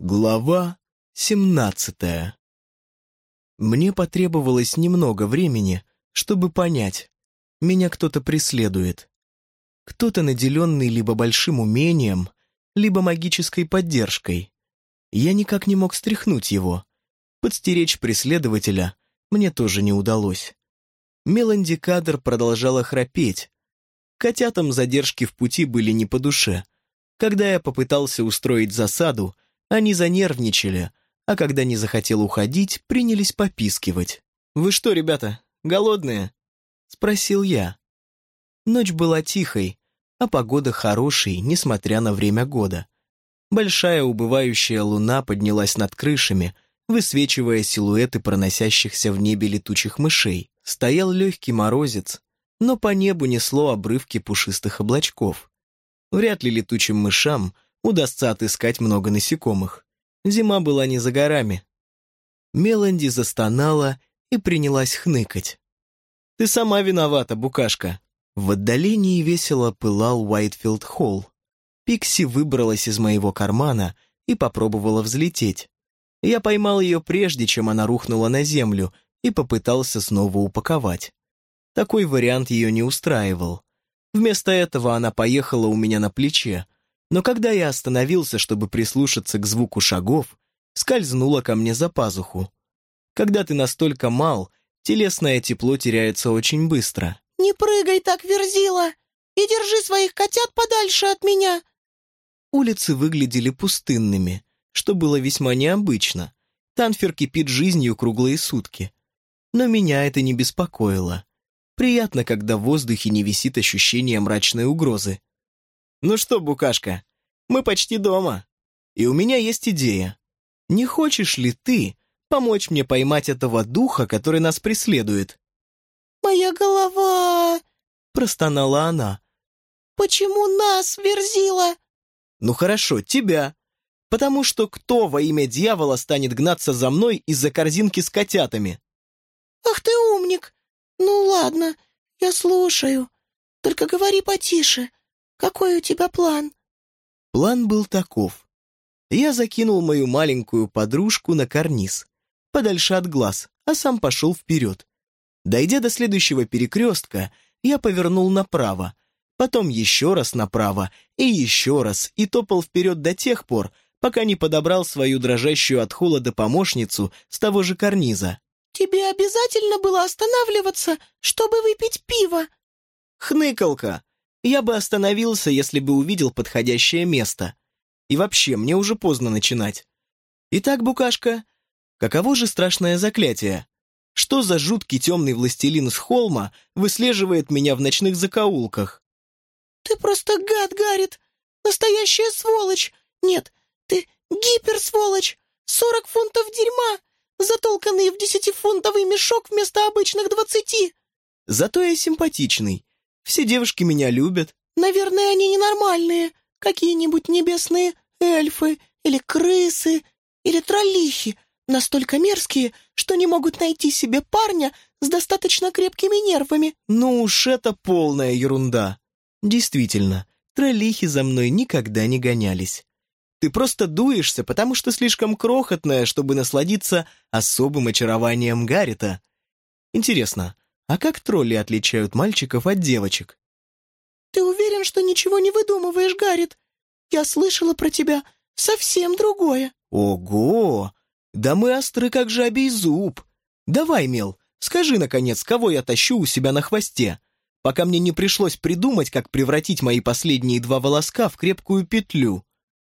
Глава семнадцатая Мне потребовалось немного времени, чтобы понять, меня кто-то преследует. Кто-то, наделенный либо большим умением, либо магической поддержкой. Я никак не мог стряхнуть его. Подстеречь преследователя мне тоже не удалось. Меланди Кадр продолжала храпеть. Котятам задержки в пути были не по душе. Когда я попытался устроить засаду, они занервничали, а когда не захотел уходить, принялись попискивать. «Вы что, ребята, голодные?» — спросил я. Ночь была тихой, а погода хорошей, несмотря на время года. Большая убывающая луна поднялась над крышами, высвечивая силуэты проносящихся в небе летучих мышей. Стоял легкий морозец, но по небу несло обрывки пушистых облачков. Вряд ли летучим мышам удастся отыскать много насекомых. Зима была не за горами. Меланди застонала и принялась хныкать. «Ты сама виновата, букашка!» В отдалении весело пылал Уайтфилд Холл. Пикси выбралась из моего кармана и попробовала взлететь. Я поймал ее прежде, чем она рухнула на землю, и попытался снова упаковать. Такой вариант ее не устраивал. Вместо этого она поехала у меня на плече, но когда я остановился, чтобы прислушаться к звуку шагов, скользнула ко мне за пазуху. Когда ты настолько мал, телесное тепло теряется очень быстро. «Не прыгай так, Верзила, и держи своих котят подальше от меня!» Улицы выглядели пустынными, что было весьма необычно. Танфер кипит жизнью круглые сутки. Но меня это не беспокоило. Приятно, когда в воздухе не висит ощущение мрачной угрозы. «Ну что, букашка, мы почти дома. И у меня есть идея. Не хочешь ли ты помочь мне поймать этого духа, который нас преследует?» «Моя голова!» — простонала она. «Почему нас, Верзила?» «Ну хорошо, тебя. Потому что кто во имя дьявола станет гнаться за мной из-за корзинки с котятами?» «Ах ты умник! Ну ладно, я слушаю. Только говори потише. Какой у тебя план?» План был таков. Я закинул мою маленькую подружку на карниз, подальше от глаз, а сам пошел вперед. Дойдя до следующего перекрестка, я повернул направо, потом еще раз направо и еще раз, и топал вперед до тех пор, пока не подобрал свою дрожащую от холода помощницу с того же карниза. «Тебе обязательно было останавливаться, чтобы выпить пиво?» «Хныкалка! Я бы остановился, если бы увидел подходящее место. И вообще, мне уже поздно начинать. Итак, Букашка, каково же страшное заклятие? Что за жуткий темный властелин с холма выслеживает меня в ночных закоулках?» «Ты просто гад, Гаррит! Настоящая сволочь! Нет, ты гиперсволочь! Сорок фунтов дерьма! Затолканные в десятифунтовый мешок вместо обычных двадцати!» «Зато я симпатичный. Все девушки меня любят». «Наверное, они ненормальные. Какие-нибудь небесные эльфы, или крысы, или троллихи, настолько мерзкие, что не могут найти себе парня с достаточно крепкими нервами». «Ну уж это полная ерунда». «Действительно, троллихи за мной никогда не гонялись. Ты просто дуешься, потому что слишком крохотная, чтобы насладиться особым очарованием Гаррита. Интересно, а как тролли отличают мальчиков от девочек? Ты уверен, что ничего не выдумываешь, Гаррит? Я слышала про тебя совсем другое. Ого! Да мы остры, как жабий зуб. Давай, Мел, скажи, наконец, кого я тащу у себя на хвосте, пока мне не пришлось придумать, как превратить мои последние два волоска в крепкую петлю.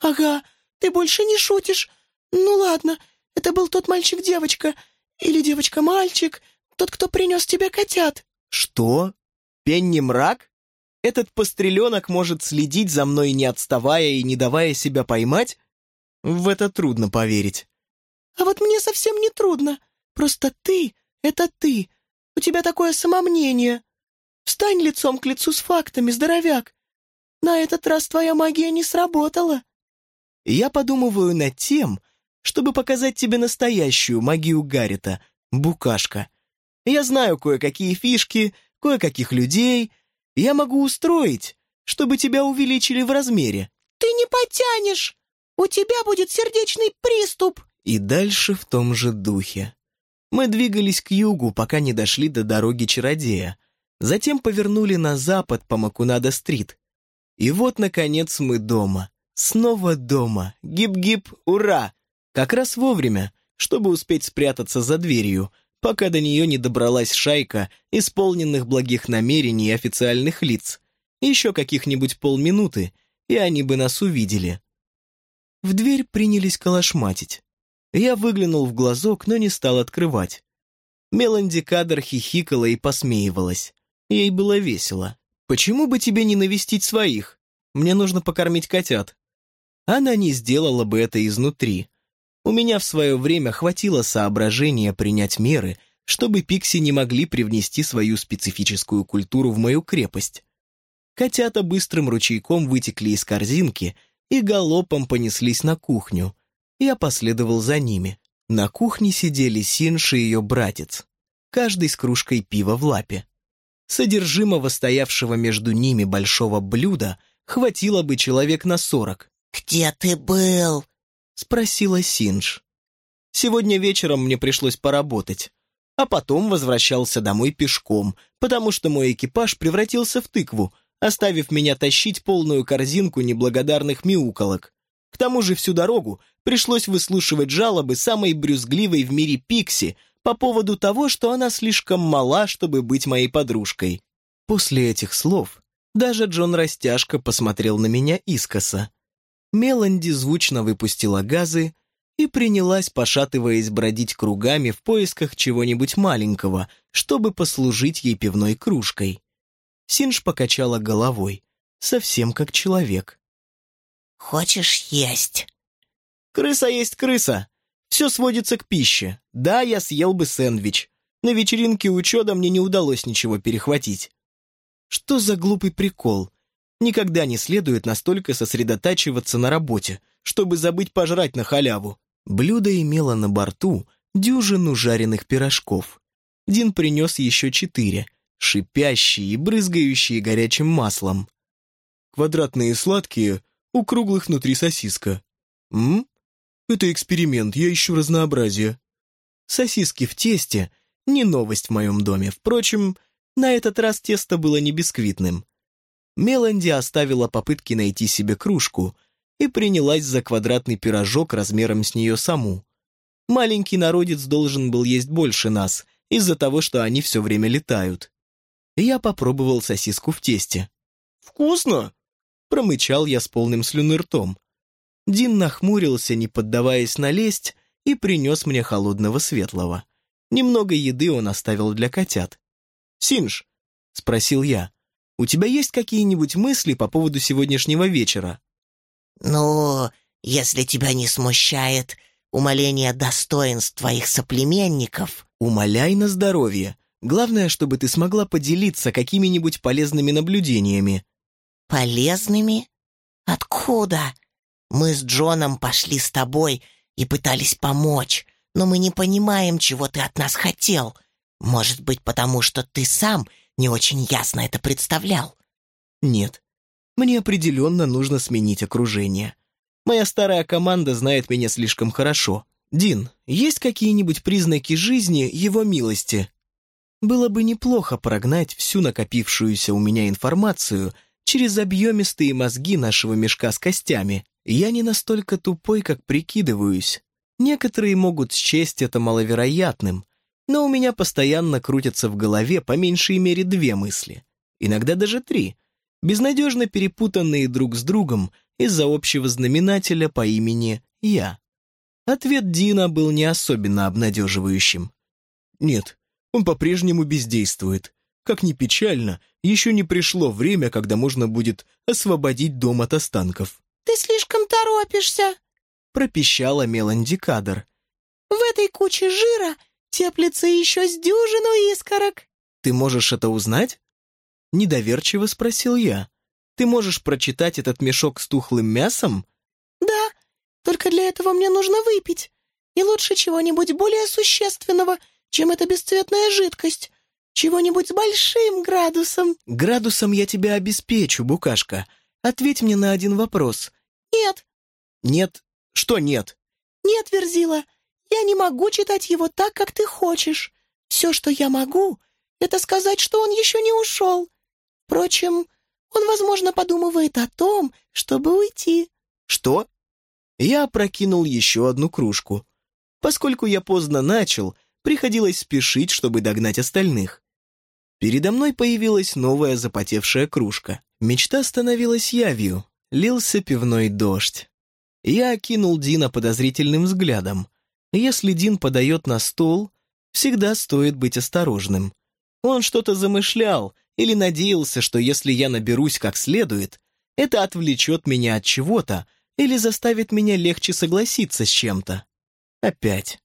«Ага, ты больше не шутишь. Ну ладно, это был тот мальчик-девочка. Или девочка-мальчик, тот, кто принес тебе котят». «Что? Пенни мрак? Этот постреленок может следить за мной, не отставая и не давая себя поймать? В это трудно поверить». «А вот мне совсем не трудно. Просто ты — это ты. У тебя такое самомнение. Встань лицом к лицу с фактами, здоровяк. На этот раз твоя магия не сработала». Я подумываю над тем, чтобы показать тебе настоящую магию Гаррита, букашка. Я знаю кое-какие фишки, кое-каких людей. Я могу устроить, чтобы тебя увеличили в размере». «Ты не потянешь!» у тебя будет сердечный приступ!» И дальше в том же духе. Мы двигались к югу, пока не дошли до дороги Чародея. Затем повернули на запад по Макунада-стрит. И вот, наконец, мы дома. Снова дома. Гип-гип, ура! Как раз вовремя, чтобы успеть спрятаться за дверью, пока до нее не добралась шайка исполненных благих намерений официальных лиц. Еще каких-нибудь полминуты, и они бы нас увидели. В дверь принялись калашматить. Я выглянул в глазок, но не стал открывать. Меланди Кадр хихикала и посмеивалась. Ей было весело. «Почему бы тебе не навестить своих? Мне нужно покормить котят». Она не сделала бы это изнутри. У меня в свое время хватило соображения принять меры, чтобы пикси не могли привнести свою специфическую культуру в мою крепость. Котята быстрым ручейком вытекли из корзинки и галопом понеслись на кухню. Я последовал за ними. На кухне сидели Синж и ее братец, каждый с кружкой пива в лапе. Содержимого стоявшего между ними большого блюда хватило бы человек на сорок. «Где ты был?» — спросила Синж. «Сегодня вечером мне пришлось поработать, а потом возвращался домой пешком, потому что мой экипаж превратился в тыкву, оставив меня тащить полную корзинку неблагодарных мяуколок. К тому же всю дорогу пришлось выслушивать жалобы самой брюзгливой в мире Пикси, по поводу того, что она слишком мала, чтобы быть моей подружкой. После этих слов даже Джон Растяжка посмотрел на меня искоса. Меланди звучно выпустила газы и принялась, пошатываясь, бродить кругами в поисках чего-нибудь маленького, чтобы послужить ей пивной кружкой. Синж покачала головой, совсем как человек. «Хочешь есть?» «Крыса есть крыса. Все сводится к пище. Да, я съел бы сэндвич. На вечеринке у Чода мне не удалось ничего перехватить. Что за глупый прикол? Никогда не следует настолько сосредотачиваться на работе, чтобы забыть пожрать на халяву. Блюдо имело на борту дюжину жареных пирожков. Дин принес еще четыре, шипящие и брызгающие горячим маслом. Квадратные сладкие, у круглых внутри сосиска. М? Это эксперимент, я ищу разнообразие. Сосиски в тесте — не новость в моем доме. Впрочем, на этот раз тесто было не бисквитным. Меланди оставила попытки найти себе кружку и принялась за квадратный пирожок размером с нее саму. Маленький народец должен был есть больше нас, из-за того, что они все время летают. Я попробовал сосиску в тесте. «Вкусно!» — промычал я с полным слюны ртом. Дин нахмурился, не поддаваясь на лесть, и принес мне холодного светлого. Немного еды он оставил для котят. «Синж», — спросил я, — «у тебя есть какие-нибудь мысли по поводу сегодняшнего вечера?» «Ну, если тебя не смущает умоление достоинств твоих соплеменников...» «Умоляй на здоровье. Главное, чтобы ты смогла поделиться какими-нибудь полезными наблюдениями». «Полезными? Откуда?» Мы с Джоном пошли с тобой и пытались помочь, но мы не понимаем, чего ты от нас хотел. Может быть, потому что ты сам не очень ясно это представлял?» «Нет, мне определенно нужно сменить окружение. Моя старая команда знает меня слишком хорошо. Дин, есть какие-нибудь признаки жизни его милости?» Было бы неплохо прогнать всю накопившуюся у меня информацию через объемистые мозги нашего мешка с костями. Я не настолько тупой, как прикидываюсь. Некоторые могут счесть это маловероятным, но у меня постоянно крутятся в голове по меньшей мере две мысли, иногда даже три, безнадежно перепутанные друг с другом из-за общего знаменателя по имени «я». Ответ Дина был не особенно обнадеживающим. Нет, он по-прежнему бездействует. Как ни печально, еще не пришло время, когда можно будет освободить дом от останков. «Ты слишком торопишься», — пропищала Меланди Кадр. «В этой куче жира теплится еще с дюжину искорок». «Ты можешь это узнать?» Недоверчиво спросил я. «Ты можешь прочитать этот мешок с тухлым мясом?» «Да, только для этого мне нужно выпить. И лучше чего-нибудь более существенного, чем эта бесцветная жидкость. Чего-нибудь с большим градусом». «Градусом я тебя обеспечу, букашка. Ответь мне на один вопрос. «Нет». «Нет, Что нет? Нет, Верзила, я не могу читать его так, как ты хочешь. Все, что я могу, это сказать, что он еще не ушел. Впрочем, он, возможно, подумывает о том, чтобы уйти». «Что?» Я опрокинул еще одну кружку. Поскольку я поздно начал, приходилось спешить, чтобы догнать остальных. Передо мной появилась новая запотевшая кружка. Мечта становилась явью. Лился пивной дождь. Я окинул Дина подозрительным взглядом. Если Дин подает на стол, всегда стоит быть осторожным. Он что-то замышлял или надеялся, что если я наберусь как следует, это отвлечет меня от чего-то или заставит меня легче согласиться с чем-то. Опять.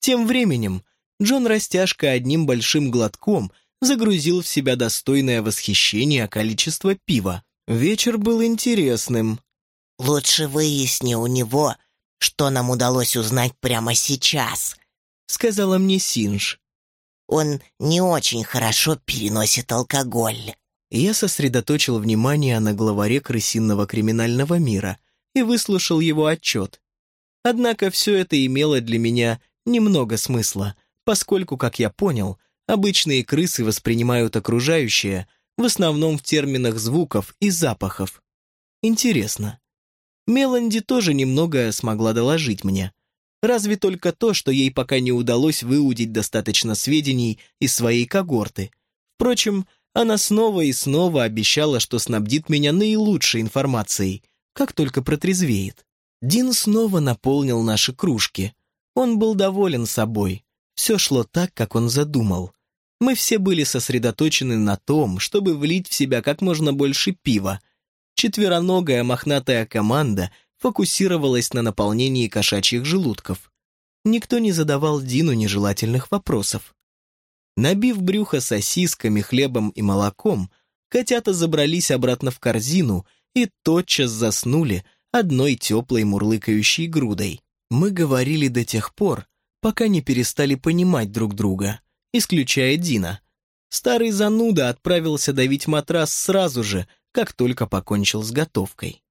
Тем временем Джон Растяжка одним большим глотком загрузил в себя достойное восхищение количество пива. Вечер был интересным. «Лучше выясни у него, что нам удалось узнать прямо сейчас», — сказала мне Синж. Он не очень хорошо переносит алкоголь. Я сосредоточил внимание на главаре крысиного криминального мира и выслушал его отчет. Однако все это имело для меня немного смысла, поскольку, как я понял, обычные крысы воспринимают окружающее в основном в терминах звуков и запахов. Интересно. Меланди тоже немного смогла доложить мне. Разве только то, что ей пока не удалось выудить достаточно сведений из своей когорты. Впрочем, она снова и снова обещала, что снабдит меня наилучшей информацией, как только протрезвеет. Дин снова наполнил наши кружки. Он был доволен собой. Все шло так, как он задумал. Мы все были сосредоточены на том, чтобы влить в себя как можно больше пива. Четвероногая мохнатая команда фокусировалась на наполнении кошачьих желудков. Никто не задавал Дину нежелательных вопросов. Набив брюхо сосисками, хлебом и молоком, котята забрались обратно в корзину и тотчас заснули одной теплой мурлыкающей грудой. Мы говорили до тех пор, пока не перестали понимать друг друга, исключая Дина. Старый зануда отправился давить матрас сразу же, как только покончил с готовкой.